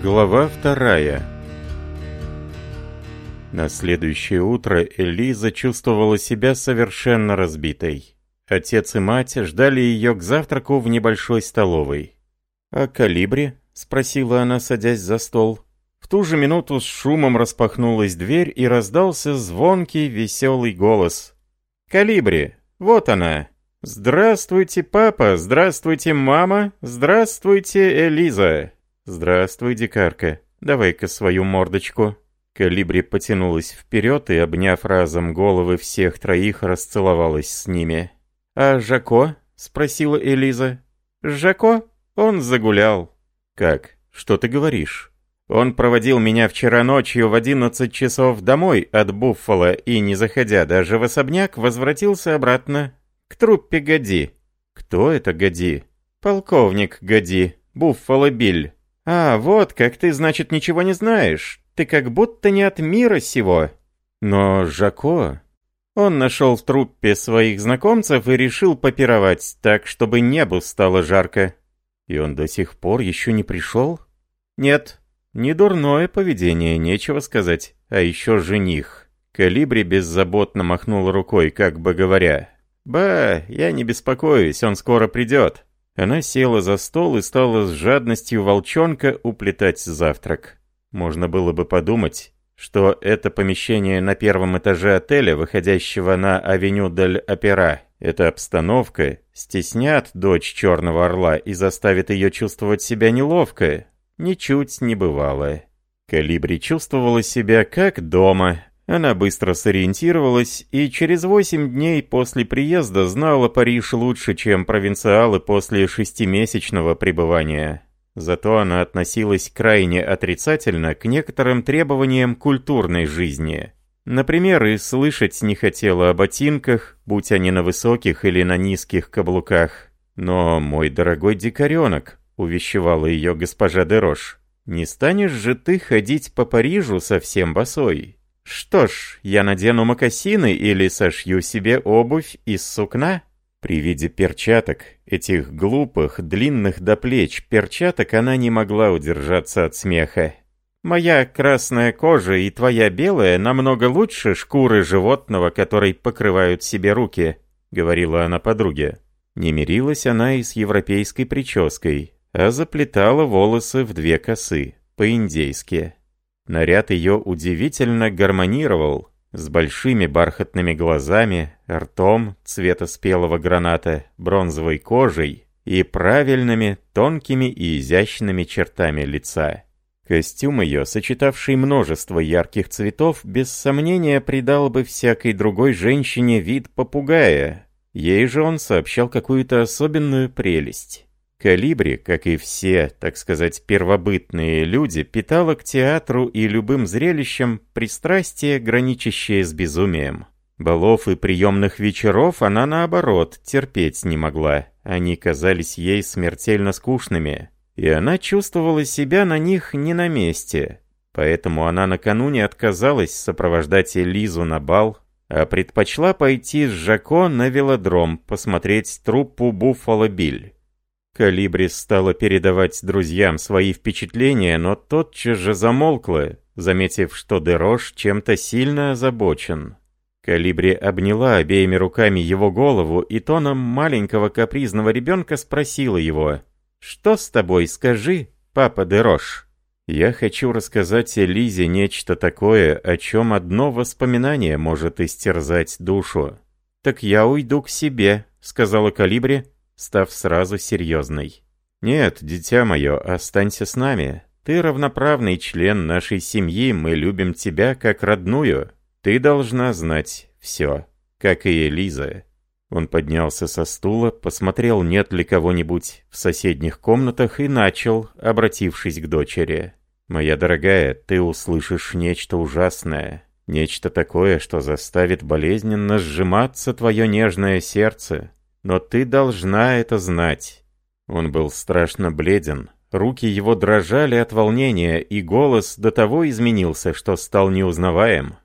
Глава вторая На следующее утро Элиза чувствовала себя совершенно разбитой. Отец и мать ждали ее к завтраку в небольшой столовой. «А калибре?» — спросила она, садясь за стол. В ту же минуту с шумом распахнулась дверь и раздался звонкий веселый голос. «Калибре! Вот она!» «Здравствуйте, папа! Здравствуйте, мама! Здравствуйте, Элиза!» «Здравствуй, дикарка. Давай-ка свою мордочку». Калибри потянулась вперед и, обняв разом головы всех троих, расцеловалась с ними. «А Жако?» — спросила Элиза. «Жако? Он загулял». «Как? Что ты говоришь?» «Он проводил меня вчера ночью в 11 часов домой от Буффало и, не заходя даже в особняк, возвратился обратно к труппе Годи». «Кто это Годи?» «Полковник Годи. Буффало Биль». «А, вот как ты, значит, ничего не знаешь. Ты как будто не от мира сего». Но Жако... Он нашел в труппе своих знакомцев и решил попировать так, чтобы небу стало жарко. И он до сих пор еще не пришел? Нет, не дурное поведение, нечего сказать. А еще жених. Калибри беззаботно махнул рукой, как бы говоря. «Ба, я не беспокоюсь, он скоро придет». Она села за стол и стала с жадностью волчонка уплетать завтрак. Можно было бы подумать, что это помещение на первом этаже отеля, выходящего на авеню Дель Опера, эта обстановка стеснят дочь Черного Орла и заставит ее чувствовать себя неловко. Ничуть не бывало. Калибри чувствовала себя как дома, она быстро сориентировалась и через восемь дней после приезда знала Париж лучше, чем провинциалы после шестимесячного пребывания. Зато она относилась крайне отрицательно к некоторым требованиям культурной жизни. Например, и слышать не хотела о ботинках, будь они на высоких или на низких каблуках. «Но, мой дорогой дикаренок», — увещевала ее госпожа Дерош, — «не станешь же ты ходить по Парижу совсем босой?» «Что ж, я надену мокасины или сошью себе обувь из сукна?» При виде перчаток, этих глупых, длинных до плеч перчаток, она не могла удержаться от смеха. «Моя красная кожа и твоя белая намного лучше шкуры животного, которой покрывают себе руки», — говорила она подруге. Не мирилась она и с европейской прической, а заплетала волосы в две косы, по-индейски. Наряд ее удивительно гармонировал с большими бархатными глазами, ртом цвета спелого граната, бронзовой кожей и правильными, тонкими и изящными чертами лица. Костюм ее, сочетавший множество ярких цветов, без сомнения придал бы всякой другой женщине вид попугая. Ей же он сообщал какую-то особенную прелесть. Калибри, как и все, так сказать, первобытные люди, питала к театру и любым зрелищам пристрастие, граничащее с безумием. Балов и приемных вечеров она, наоборот, терпеть не могла. Они казались ей смертельно скучными. И она чувствовала себя на них не на месте. Поэтому она накануне отказалась сопровождать Элизу на бал, а предпочла пойти с Жако на велодром посмотреть труппу «Буффало Биль». Калибрис стала передавать друзьям свои впечатления, но тотчас же замолкла, заметив, что Дерош чем-то сильно озабочен. Калибри обняла обеими руками его голову и тоном маленького капризного ребенка спросила его, «Что с тобой, скажи, папа Дерош?» «Я хочу рассказать Элизе нечто такое, о чем одно воспоминание может истерзать душу». «Так я уйду к себе», — сказала Калибри, став сразу серьезной. «Нет, дитя мое, останься с нами. Ты равноправный член нашей семьи, мы любим тебя как родную. Ты должна знать все, как и Элиза». Он поднялся со стула, посмотрел, нет ли кого-нибудь в соседних комнатах и начал, обратившись к дочери. «Моя дорогая, ты услышишь нечто ужасное, нечто такое, что заставит болезненно сжиматься твое нежное сердце. Но ты должна это знать». Он был страшно бледен. Руки его дрожали от волнения, и голос до того изменился, что стал неузнаваем.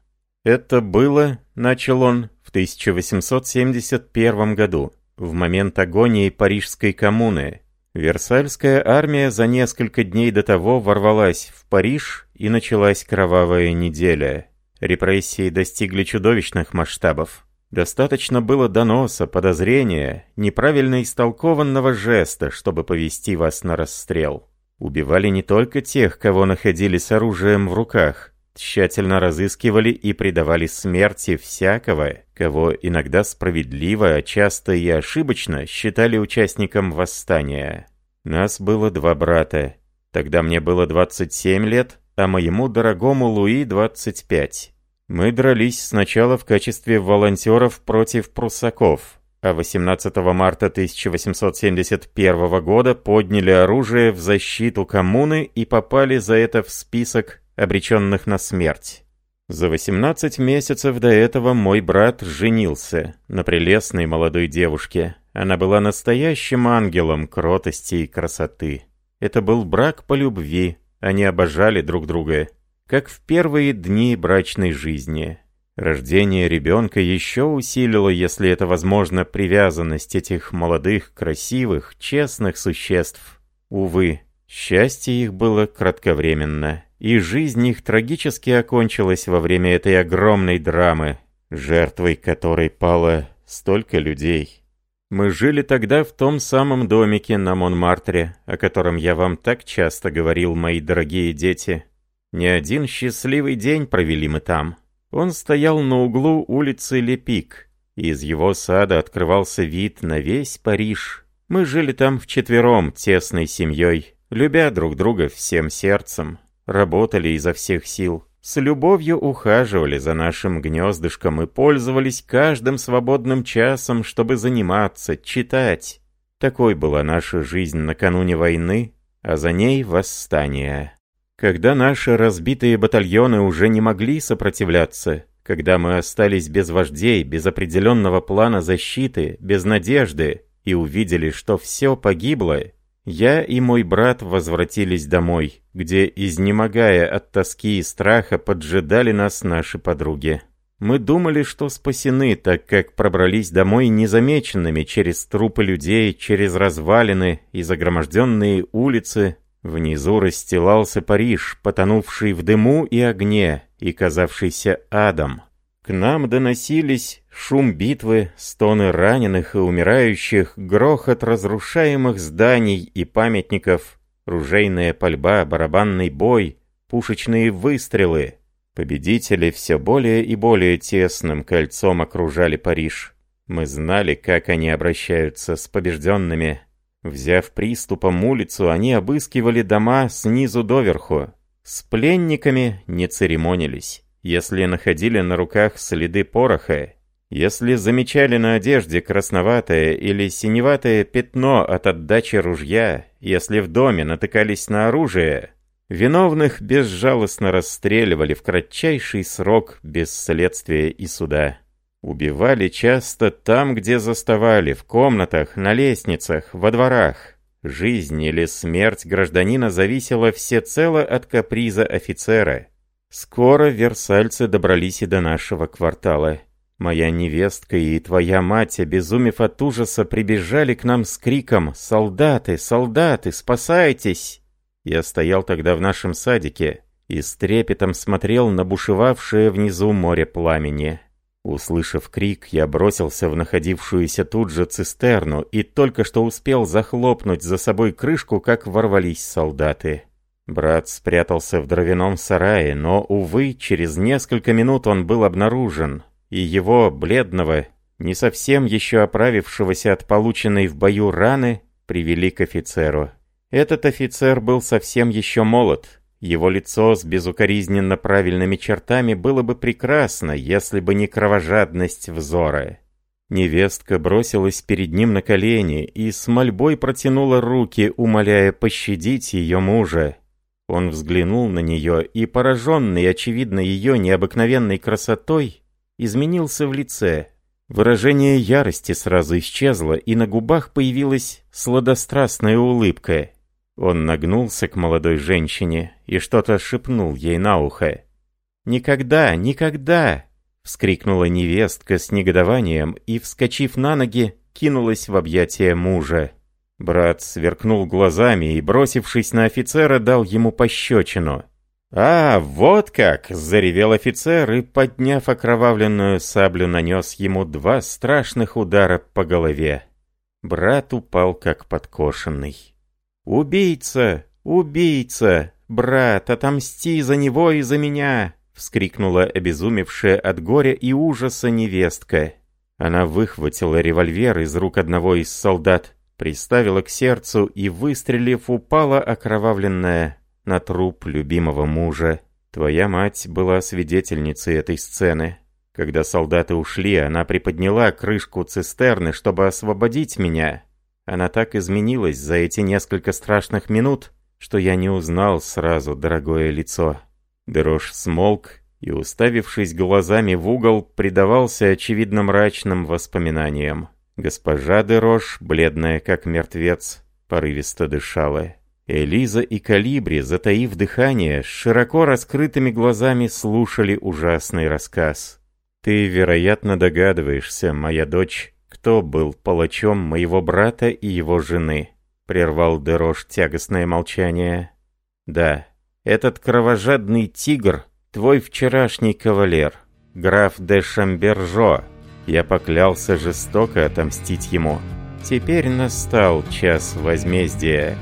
«Это было», — начал он, — «в 1871 году, в момент агонии Парижской коммуны. Версальская армия за несколько дней до того ворвалась в Париж, и началась кровавая неделя. Репрессии достигли чудовищных масштабов. Достаточно было доноса, подозрения, неправильно истолкованного жеста, чтобы повести вас на расстрел. Убивали не только тех, кого находили с оружием в руках, тщательно разыскивали и предавали смерти всякого, кого иногда справедливо, а часто и ошибочно считали участником восстания. Нас было два брата. Тогда мне было 27 лет, а моему дорогому Луи 25. Мы дрались сначала в качестве волонтеров против пруссаков, а 18 марта 1871 года подняли оружие в защиту коммуны и попали за это в список обреченных на смерть. За 18 месяцев до этого мой брат женился на прелестной молодой девушке. Она была настоящим ангелом кротости и красоты. Это был брак по любви, они обожали друг друга как в первые дни брачной жизни. Рождение ребенка еще усилило, если это возможно, привязанность этих молодых, красивых, честных существ. Увы, счастье их было кратковременно, и жизнь их трагически окончилась во время этой огромной драмы, жертвой которой пало столько людей. Мы жили тогда в том самом домике на Монмартре, о котором я вам так часто говорил, мои дорогие дети. Не один счастливый день провели мы там. Он стоял на углу улицы Лепик. Из его сада открывался вид на весь Париж. Мы жили там вчетвером, тесной семьей, любя друг друга всем сердцем. Работали изо всех сил. С любовью ухаживали за нашим гнездышком и пользовались каждым свободным часом, чтобы заниматься, читать. Такой была наша жизнь накануне войны, а за ней восстание. Когда наши разбитые батальоны уже не могли сопротивляться, когда мы остались без вождей, без определенного плана защиты, без надежды, и увидели, что все погибло, я и мой брат возвратились домой, где, изнемогая от тоски и страха, поджидали нас наши подруги. Мы думали, что спасены, так как пробрались домой незамеченными через трупы людей, через развалины и загроможденные улицы, Внизу расстилался Париж, потонувший в дыму и огне, и казавшийся адом. К нам доносились шум битвы, стоны раненых и умирающих, грохот разрушаемых зданий и памятников, ружейная пальба, барабанный бой, пушечные выстрелы. Победители все более и более тесным кольцом окружали Париж. Мы знали, как они обращаются с побежденными. Взяв приступом улицу, они обыскивали дома снизу доверху. С пленниками не церемонились. Если находили на руках следы пороха, если замечали на одежде красноватое или синеватое пятно от отдачи ружья, если в доме натыкались на оружие, виновных безжалостно расстреливали в кратчайший срок без следствия и суда. Убивали часто там, где заставали, в комнатах, на лестницах, во дворах. Жизнь или смерть гражданина зависела всецело от каприза офицера. Скоро версальцы добрались и до нашего квартала. Моя невестка и твоя мать, обезумев от ужаса, прибежали к нам с криком «Солдаты! Солдаты! Спасайтесь!» Я стоял тогда в нашем садике и с трепетом смотрел на бушевавшее внизу море пламени. Услышав крик, я бросился в находившуюся тут же цистерну и только что успел захлопнуть за собой крышку, как ворвались солдаты. Брат спрятался в дровяном сарае, но, увы, через несколько минут он был обнаружен, и его, бледного, не совсем еще оправившегося от полученной в бою раны, привели к офицеру. Этот офицер был совсем еще молод, его лицо с безукоризненно правильными чертами было бы прекрасно, если бы не кровожадность взора. Невестка бросилась перед ним на колени и с мольбой протянула руки, умоляя пощадить ее мужа. Он взглянул на нее и, пораженный, очевидно, ее необыкновенной красотой, изменился в лице. Выражение ярости сразу исчезло, и на губах появилась сладострастная улыбка. Он нагнулся к молодой женщине и что-то шепнул ей на ухо. «Никогда, никогда!» — вскрикнула невестка с негодованием и, вскочив на ноги, кинулась в объятия мужа. Брат сверкнул глазами и, бросившись на офицера, дал ему пощечину. «А, вот как!» — заревел офицер и, подняв окровавленную саблю, нанес ему два страшных удара по голове. Брат упал как подкошенный. «Убийца! Убийца! Брат, отомсти за него и за меня!» — вскрикнула обезумевшая от горя и ужаса невестка. Она выхватила револьвер из рук одного из солдат, приставила к сердцу и, выстрелив, упала окровавленная на труп любимого мужа. Твоя мать была свидетельницей этой сцены. Когда солдаты ушли, она приподняла крышку цистерны, чтобы освободить меня. Она так изменилась за эти несколько страшных минут, что я не узнал сразу дорогое лицо. Дрожь смолк и, уставившись глазами в угол, предавался очевидно мрачным воспоминаниям. Госпожа Дерош, бледная как мертвец, порывисто дышала. Элиза и Калибри, затаив дыхание, с широко раскрытыми глазами слушали ужасный рассказ. «Ты, вероятно, догадываешься, моя дочь, кто был палачом моего брата и его жены?» — прервал Дерош тягостное молчание. «Да, этот кровожадный тигр — твой вчерашний кавалер, граф де Шамбержо. Я поклялся жестоко отомстить ему. Теперь настал час возмездия».